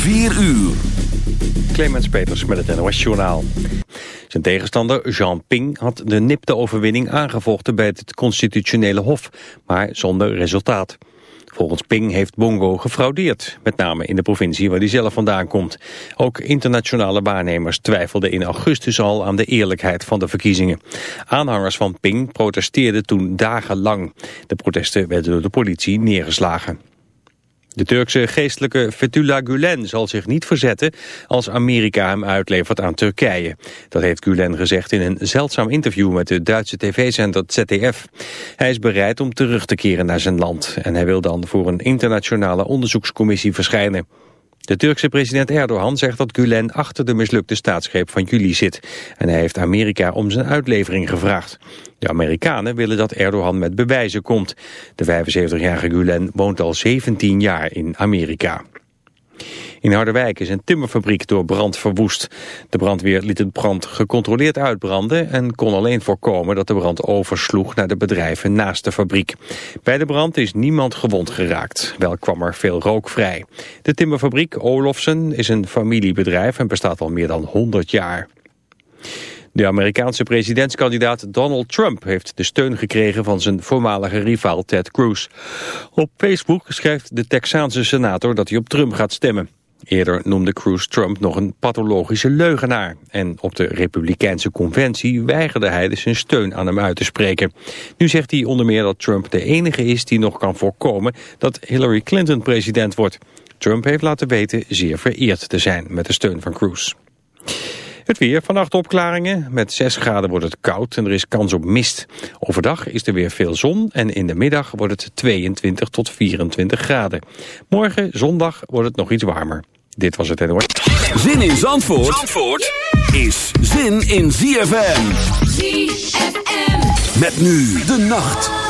4 uur. Clemens Peters met het NOS Journaal. Zijn tegenstander Jean Ping had de nipte overwinning aangevochten bij het constitutionele hof, maar zonder resultaat. Volgens Ping heeft Bongo gefraudeerd, met name in de provincie waar hij zelf vandaan komt. Ook internationale waarnemers twijfelden in augustus al aan de eerlijkheid van de verkiezingen. Aanhangers van Ping protesteerden toen dagenlang. De protesten werden door de politie neergeslagen. De Turkse geestelijke Fethullah Gulen zal zich niet verzetten als Amerika hem uitlevert aan Turkije. Dat heeft Gulen gezegd in een zeldzaam interview met de Duitse tv-zender ZDF. Hij is bereid om terug te keren naar zijn land en hij wil dan voor een internationale onderzoekscommissie verschijnen. De Turkse president Erdogan zegt dat Gulen achter de mislukte staatsgreep van juli zit. En hij heeft Amerika om zijn uitlevering gevraagd. De Amerikanen willen dat Erdogan met bewijzen komt. De 75-jarige Gulen woont al 17 jaar in Amerika. In Harderwijk is een timmerfabriek door brand verwoest. De brandweer liet het brand gecontroleerd uitbranden... en kon alleen voorkomen dat de brand oversloeg naar de bedrijven naast de fabriek. Bij de brand is niemand gewond geraakt. Wel kwam er veel rook vrij. De timmerfabriek Olofsen is een familiebedrijf en bestaat al meer dan 100 jaar. De Amerikaanse presidentskandidaat Donald Trump heeft de steun gekregen van zijn voormalige rivaal Ted Cruz. Op Facebook schrijft de Texaanse senator dat hij op Trump gaat stemmen. Eerder noemde Cruz Trump nog een pathologische leugenaar. En op de Republikeinse conventie weigerde hij dus zijn steun aan hem uit te spreken. Nu zegt hij onder meer dat Trump de enige is die nog kan voorkomen dat Hillary Clinton president wordt. Trump heeft laten weten zeer vereerd te zijn met de steun van Cruz. Het weer, vannacht opklaringen. Met 6 graden wordt het koud en er is kans op mist. Overdag is er weer veel zon en in de middag wordt het 22 tot 24 graden. Morgen, zondag, wordt het nog iets warmer. Dit was het NOS. Zin in Zandvoort, Zandvoort is zin in ZFM. ZFM. Met nu de nacht.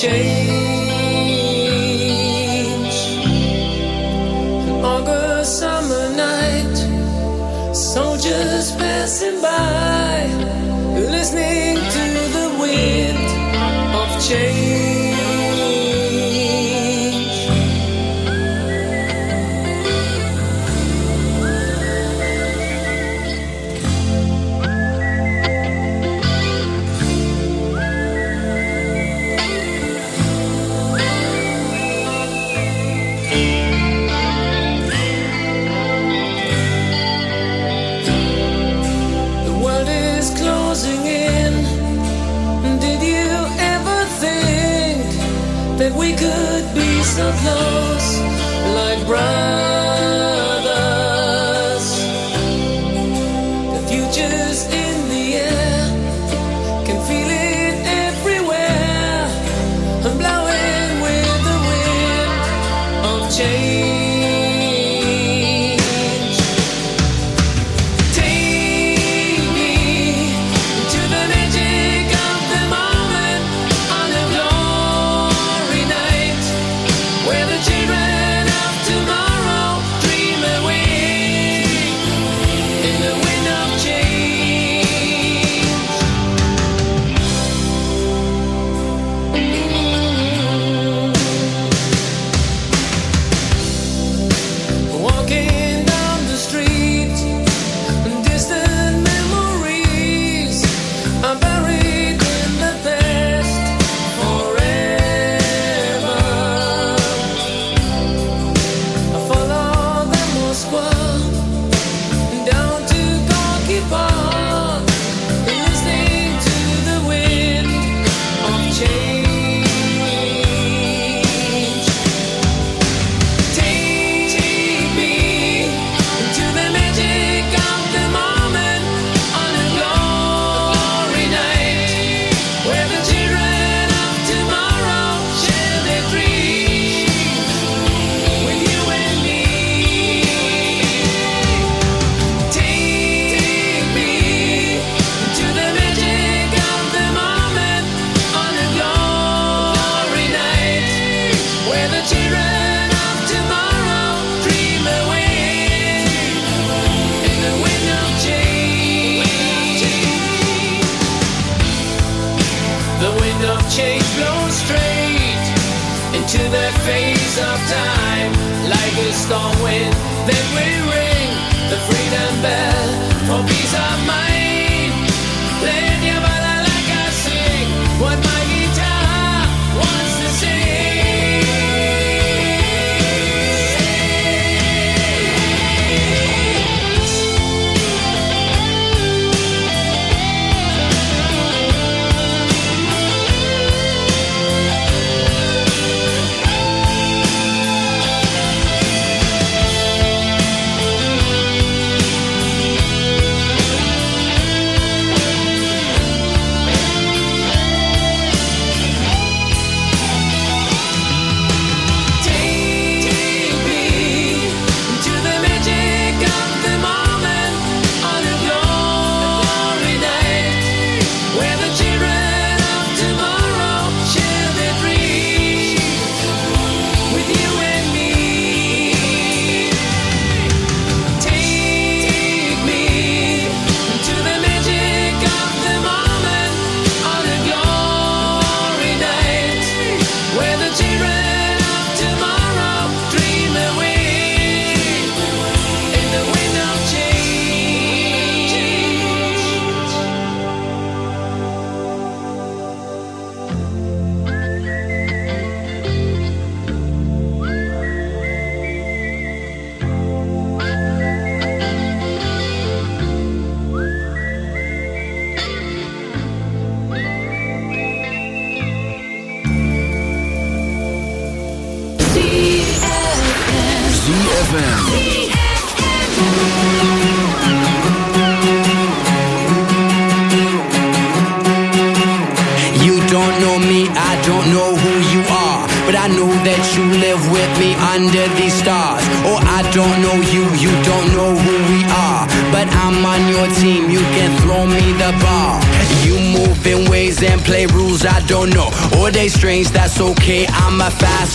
change. close like brown.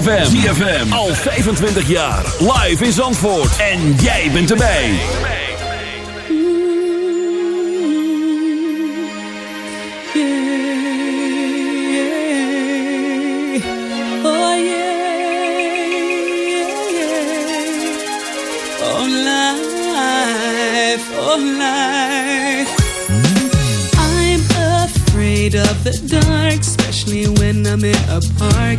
ZFM. ZFM. Al 25 jaar. Live in Zandvoort. En jij bent erbij. Oh yeah. Oh life. Oh life. I'm afraid of the dark, especially when I'm in a park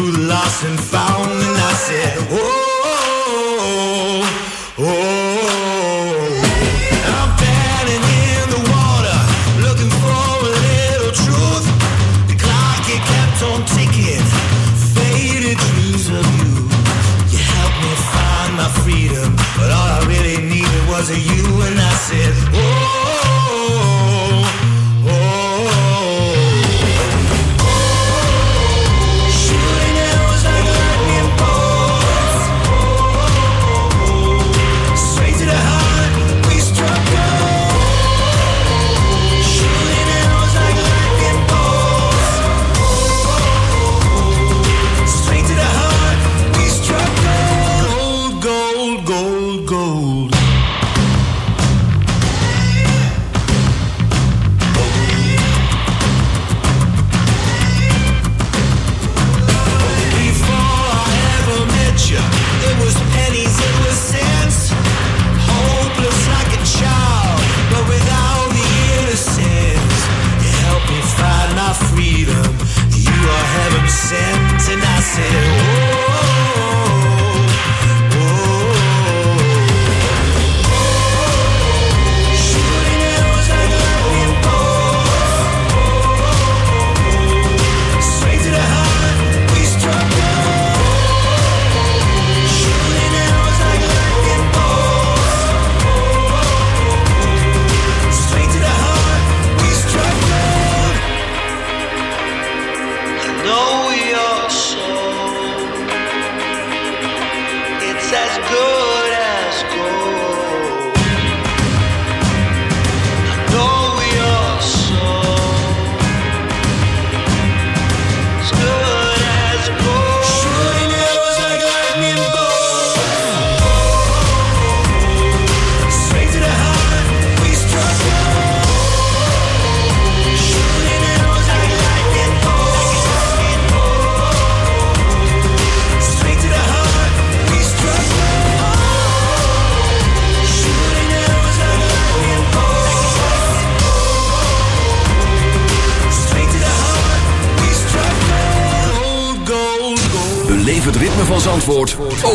lost and found, and I said, Oh,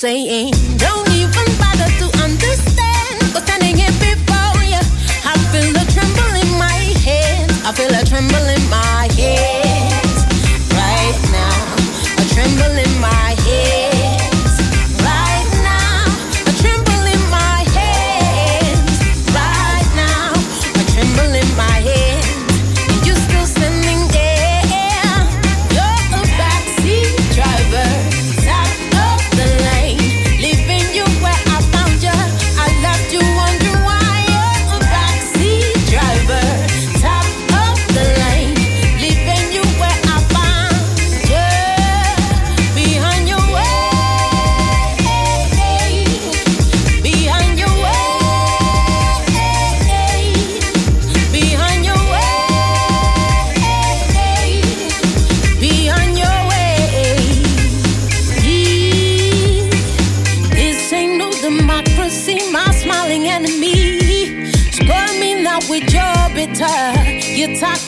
谁？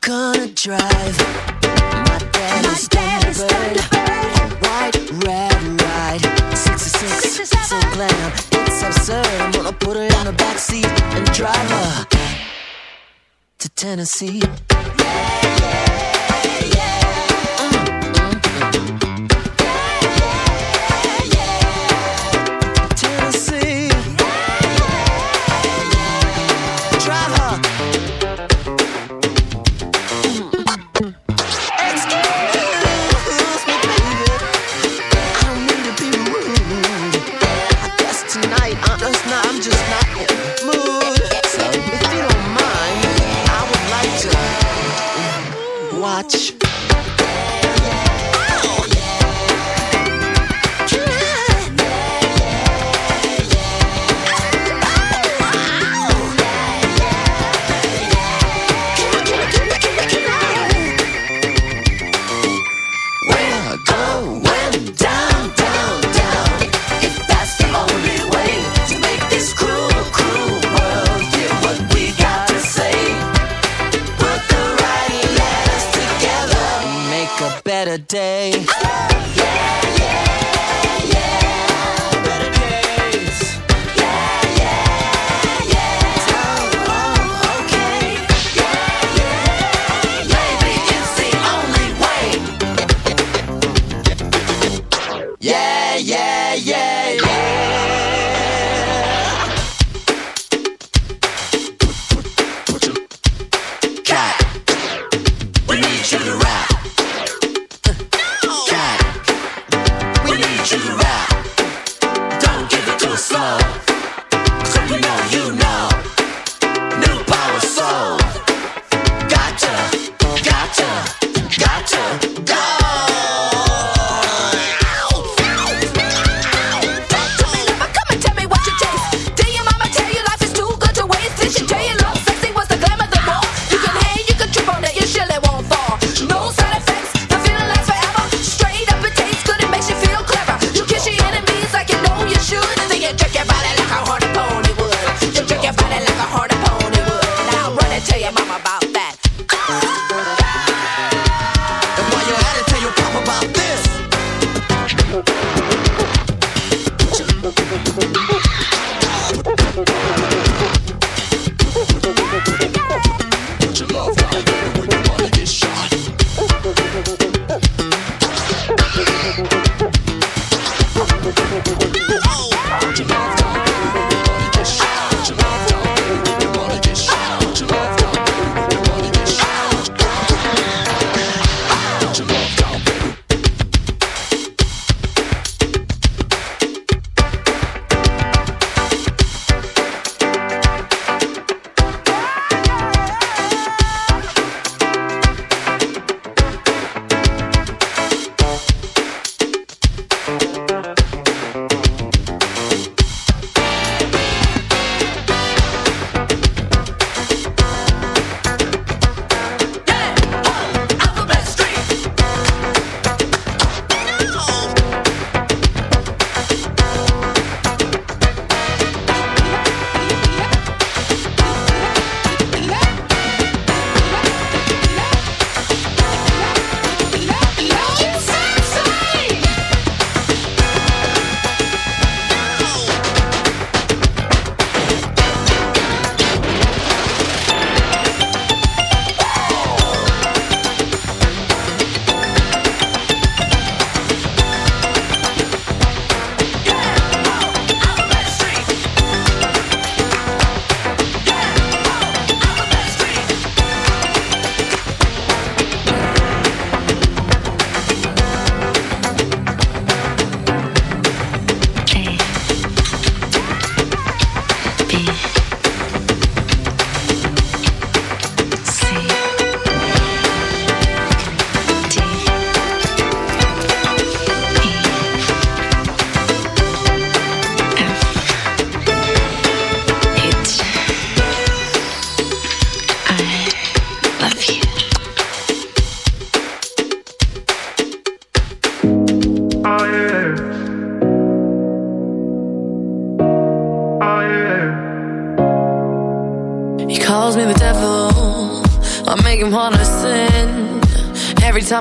gonna drive. My daddy's, daddy's Thunderbird. White, red, ride. 66, 66 so glam. It's absurd. I'm gonna put her in the backseat and drive her to Tennessee. Yeah, yeah.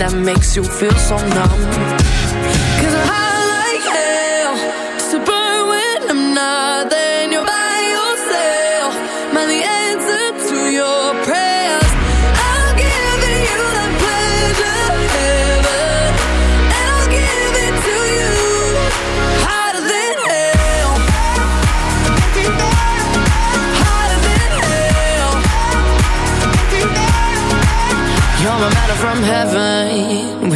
that makes you feel so numb. Hell when I'm not You're by answer to your prayers. I'll give you pleasure, heaven. And I'll give it to you hotter than hell. Hotter than hell. You're my matter from heaven.